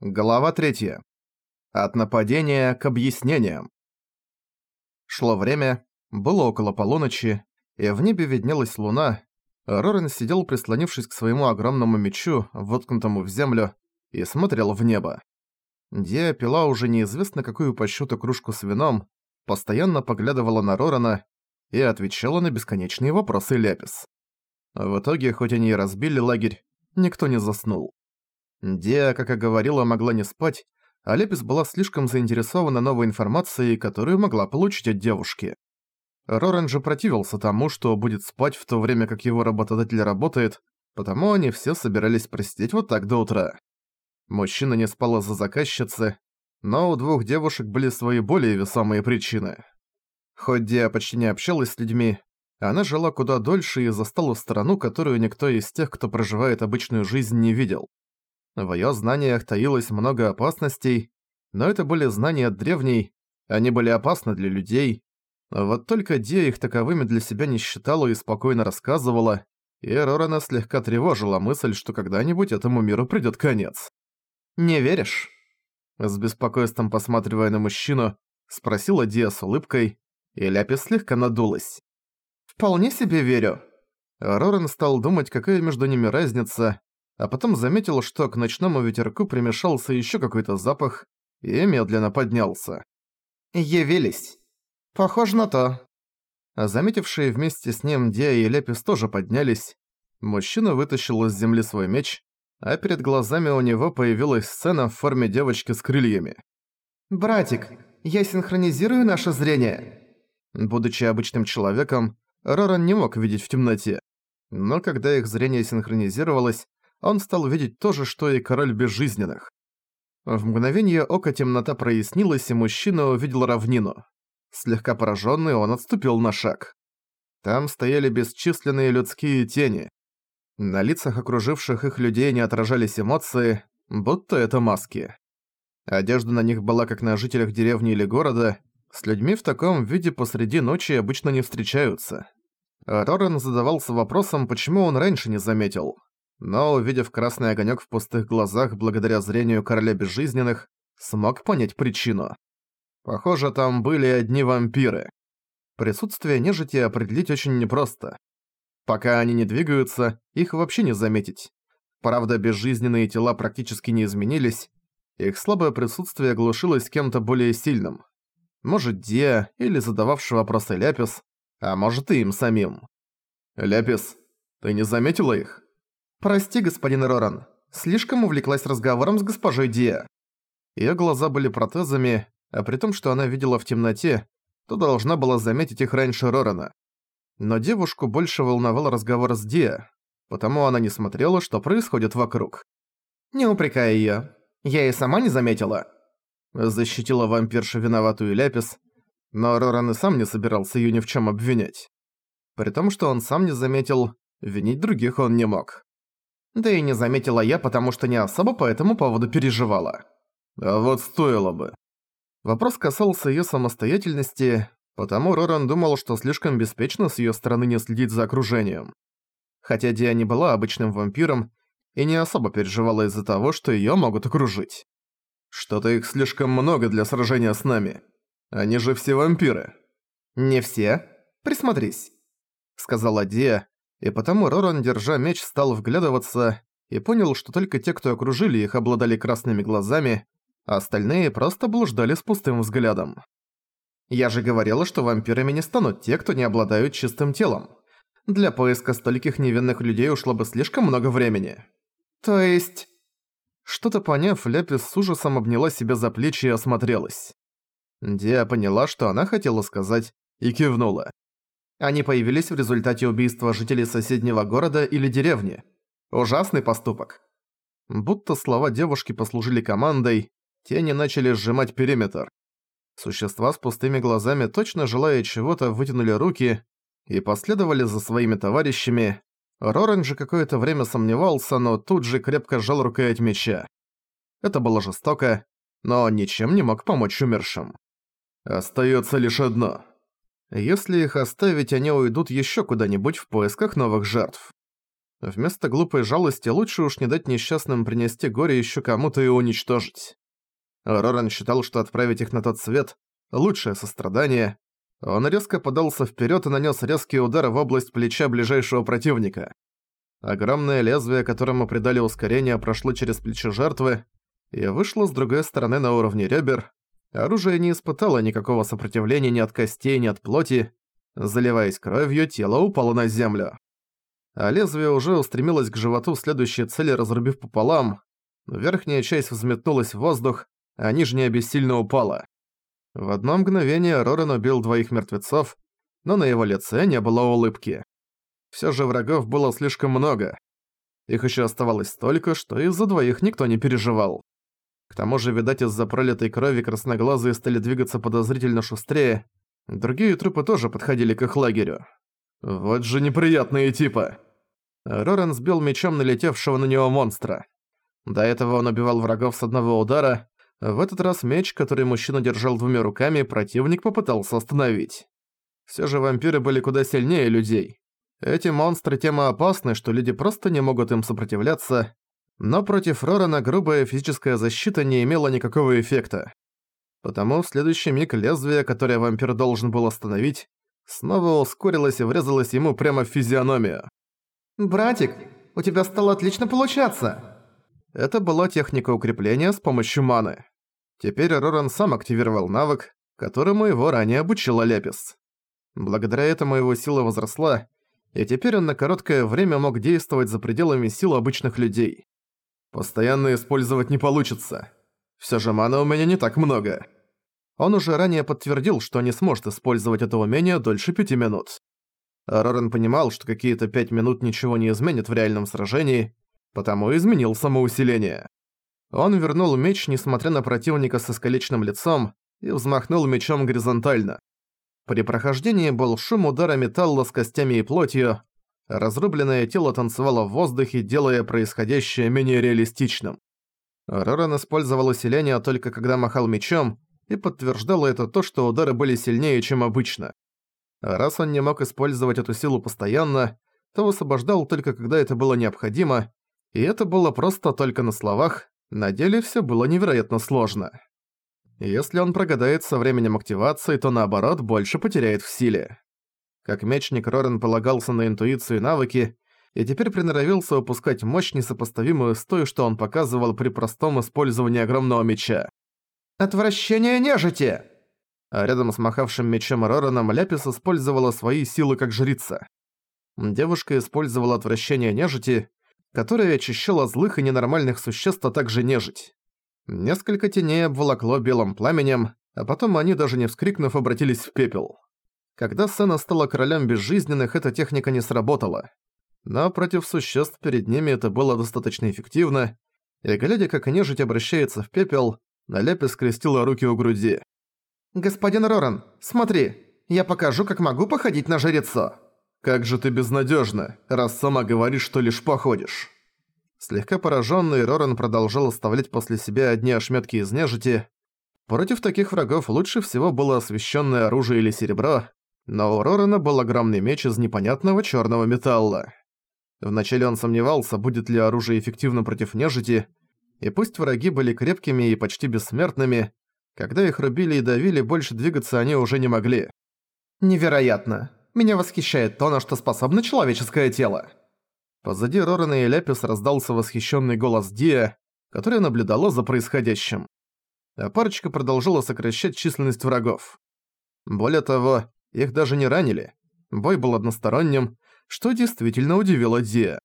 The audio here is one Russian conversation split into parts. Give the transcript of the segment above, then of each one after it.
Глава 3. От нападения к объяснениям. Шло время, было около полуночи, и в небе виднелась луна. Рорен сидел, прислонившись к своему огромному мечу, воткнутому в землю, и смотрел в небо. Диа пила уже неизвестно какую по счету кружку с вином, постоянно поглядывала на Рорена и отвечала на бесконечные вопросы Ляпис. В итоге, хоть они и разбили лагерь, никто не заснул. Диа, как и говорила, могла не спать, а Лепис была слишком заинтересована новой информацией, которую могла получить от девушки. Рорен же противился тому, что будет спать в то время, как его работодатель работает, потому они все собирались просидеть вот так до утра. Мужчина не спал из-за заказчицы, но у двух девушек были свои более весомые причины. Хоть Диа почти не общалась с людьми, она жила куда дольше и застала страну, которую никто из тех, кто проживает обычную жизнь, не видел. В её знаниях таилось много опасностей, но это были знания древней, они были опасны для людей. Вот только Дия их таковыми для себя не считала и спокойно рассказывала, и Рорана слегка тревожила мысль, что когда-нибудь этому миру придёт конец. «Не веришь?» С беспокойством посматривая на мужчину, спросила Дия с улыбкой, и Ляпис слегка надулась. «Вполне себе верю». Роран стал думать, какая между ними разница, а потом заметил, что к ночному ветерку примешался еще какой-то запах и медленно поднялся. «Явились. Похоже на то». Заметившие вместе с ним Диа и Лепис тоже поднялись. Мужчина вытащил из земли свой меч, а перед глазами у него появилась сцена в форме девочки с крыльями. «Братик, я синхронизирую наше зрение». Будучи обычным человеком, Роран не мог видеть в темноте. Но когда их зрение синхронизировалось, он стал видеть то же, что и король безжизненных. В мгновение ока темнота прояснилась, и мужчина увидел равнину. Слегка пораженный, он отступил на шаг. Там стояли бесчисленные людские тени. На лицах окруживших их людей не отражались эмоции, будто это маски. Одежда на них была как на жителях деревни или города, с людьми в таком виде посреди ночи обычно не встречаются. Рорен задавался вопросом, почему он раньше не заметил но, увидев красный огонек в пустых глазах благодаря зрению короля безжизненных, смог понять причину. Похоже, там были одни вампиры. Присутствие нежити определить очень непросто. Пока они не двигаются, их вообще не заметить. Правда, безжизненные тела практически не изменились, их слабое присутствие глушилось кем-то более сильным. Может, Диа или задававший вопросы Ляпис, а может и им самим. «Ляпис, ты не заметила их?» «Прости, господин Роран, слишком увлеклась разговором с госпожой Диа». Её глаза были протезами, а при том, что она видела в темноте, то должна была заметить их раньше Рорана. Но девушку больше волновал разговор с Диа, потому она не смотрела, что происходит вокруг. «Не упрекай её. Я и сама не заметила». Защитила вампирша виноватую Ляпис, но Роран и сам не собирался её ни в чём обвинять. При том, что он сам не заметил, винить других он не мог. Да и не заметила я, потому что не особо по этому поводу переживала. А вот стоило бы. Вопрос касался её самостоятельности, потому Роран думал, что слишком беспечно с её стороны не следить за окружением. Хотя Диа не была обычным вампиром и не особо переживала из-за того, что её могут окружить. Что-то их слишком много для сражения с нами. Они же все вампиры. Не все. Присмотрись, сказала Диа, и потому Роран, держа меч, стал вглядываться и понял, что только те, кто окружили их, обладали красными глазами, а остальные просто блуждали с пустым взглядом. «Я же говорила, что вампирами не станут те, кто не обладают чистым телом. Для поиска стольких невинных людей ушло бы слишком много времени. То есть...» Что-то поняв, Ляпис с ужасом обняла себя за плечи и осмотрелась. Диа поняла, что она хотела сказать, и кивнула. Они появились в результате убийства жителей соседнего города или деревни. Ужасный поступок. Будто слова девушки послужили командой, тени начали сжимать периметр. Существа с пустыми глазами, точно желая чего-то, вытянули руки и последовали за своими товарищами. Рорен же какое-то время сомневался, но тут же крепко сжал рукоять меча. Это было жестоко, но ничем не мог помочь умершим. «Остаётся лишь одно», если их оставить, они уйдут еще куда-нибудь в поисках новых жертв. Вместо глупой жалости лучше уж не дать несчастным принести горе еще кому-то и уничтожить. Роран считал, что отправить их на тот свет – лучшее сострадание. Он резко подался вперед и нанес резкий удар в область плеча ближайшего противника. Огромное лезвие, которому придали ускорение, прошло через плечо жертвы и вышло с другой стороны на уровне ребер. Оружие не испытало никакого сопротивления ни от костей, ни от плоти. Заливаясь кровью, тело упало на землю. А лезвие уже устремилось к животу следующей цели, разрубив пополам. Верхняя часть взметнулась в воздух, а нижняя бессильно упала. В одно мгновение Рорен убил двоих мертвецов, но на его лице не было улыбки. Всё же врагов было слишком много. Их ещё оставалось столько, что из-за двоих никто не переживал. К тому же, видать, из-за пролитой крови красноглазые стали двигаться подозрительно шустрее. Другие трупы тоже подходили к их лагерю. Вот же неприятные типы. Роран сбил мечом налетевшего на него монстра. До этого он убивал врагов с одного удара. В этот раз меч, который мужчина держал двумя руками, противник попытался остановить. Все же вампиры были куда сильнее людей. Эти монстры тем опасны, что люди просто не могут им сопротивляться, но против Рорана грубая физическая защита не имела никакого эффекта. Потому в следующий миг лезвие, которое вампир должен был остановить, снова ускорилось и врезалось ему прямо в физиономию. «Братик, у тебя стало отлично получаться!» Это была техника укрепления с помощью маны. Теперь Роран сам активировал навык, которому его ранее обучила Лепис. Благодаря этому его сила возросла, и теперь он на короткое время мог действовать за пределами сил обычных людей. Постоянно использовать не получится. Всё же маны у меня не так много. Он уже ранее подтвердил, что не сможет использовать это умение дольше пяти минут. Рорен понимал, что какие-то пять минут ничего не изменит в реальном сражении, потому изменил самоусиление. Он вернул меч, несмотря на противника с искалеченным лицом, и взмахнул мечом горизонтально. При прохождении был шум удара металла с костями и плотью, разрубленное тело танцевало в воздухе, делая происходящее менее реалистичным. Роран использовал усиление только когда махал мечом, и подтверждало это то, что удары были сильнее, чем обычно. Раз он не мог использовать эту силу постоянно, то высвобождал только когда это было необходимо, и это было просто только на словах, на деле все было невероятно сложно. Если он прогадает со временем активации, то наоборот больше потеряет в силе. Как мечник Рорен полагался на интуицию и навыки, и теперь приноровился выпускать мощь, несопоставимую с той, что он показывал при простом использовании огромного меча. «Отвращение нежити!» А рядом с махавшим мечом Рораном Ляпис использовала свои силы как жрица. Девушка использовала отвращение нежити, которое очищало злых и ненормальных существ, а также нежить. Несколько теней обволокло белым пламенем, а потом они, даже не вскрикнув, обратились в пепел. Когда Сена стала королем безжизненных, эта техника не сработала. Но против существ перед ними это было достаточно эффективно, и глядя, как нежить обращается в пепел, Наляпи скрестила руки у груди. «Господин Роран, смотри, я покажу, как могу походить на жрецо». «Как же ты безнадежна, раз сама говоришь, что лишь походишь». Слегка пораженный, Роран продолжал оставлять после себя одни ошметки из нежити. Против таких врагов лучше всего было освещенное оружие или серебро, но у Рорана был огромный меч из непонятного черного металла. Вначале он сомневался, будет ли оружие эффективно против нежити, и пусть враги были крепкими и почти бессмертными, когда их рубили и давили, больше двигаться они уже не могли. «Невероятно! Меня восхищает то, на что способно человеческое тело!» Позади Рорана и Ляпис раздался восхищенный голос Дия, которая наблюдала за происходящим. А парочка продолжила сокращать численность врагов. Более того, их даже не ранили. Бой был односторонним, что действительно удивило Дия.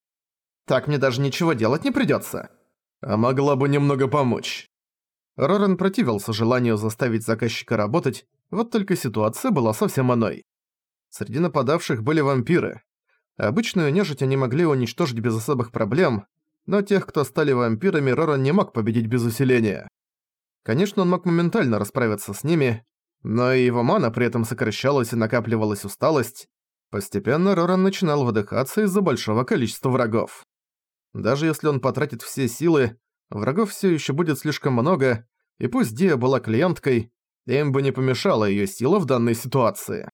«Так мне даже ничего делать не придётся!» «А могла бы немного помочь!» Роран противился желанию заставить заказчика работать, вот только ситуация была совсем иной. Среди нападавших были вампиры, Обычную нежить они могли уничтожить без особых проблем, но тех, кто стали вампирами, Роран не мог победить без усиления. Конечно, он мог моментально расправиться с ними, но и его мана при этом сокращалась и накапливалась усталость. Постепенно Роран начинал выдыхаться из-за большого количества врагов. Даже если он потратит все силы, врагов все еще будет слишком много, и пусть Дия была клиенткой, им бы не помешала ее сила в данной ситуации.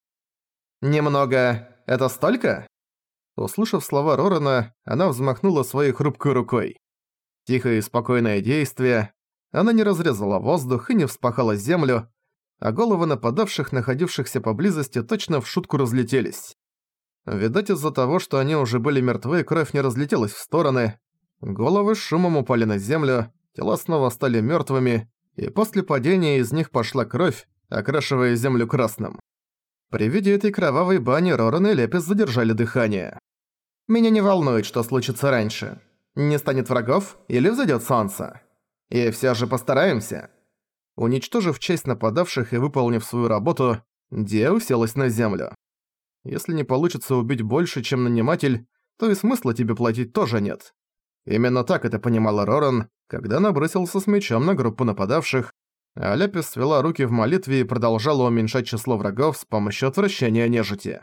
«Немного... это столько?» Услышав слова Рорана, она взмахнула своей хрупкой рукой. Тихое и спокойное действие. Она не разрезала воздух и не вспахала землю, а головы нападавших, находившихся поблизости, точно в шутку разлетелись. Видать, из-за того, что они уже были мертвы, кровь не разлетелась в стороны. Головы шумом упали на землю, тела снова стали мертвыми, и после падения из них пошла кровь, окрашивая землю красным. При виде этой кровавой бани Роран и Лепис задержали дыхание. «Меня не волнует, что случится раньше. Не станет врагов или взойдет солнце. И все же постараемся». Уничтожив часть нападавших и выполнив свою работу, Диа уселась на землю. Если не получится убить больше, чем наниматель, то и смысла тебе платить тоже нет. Именно так это понимала Роран, когда набросился с мечом на группу нападавших, а Ляпис свела руки в молитве и продолжала уменьшать число врагов с помощью отвращения нежити.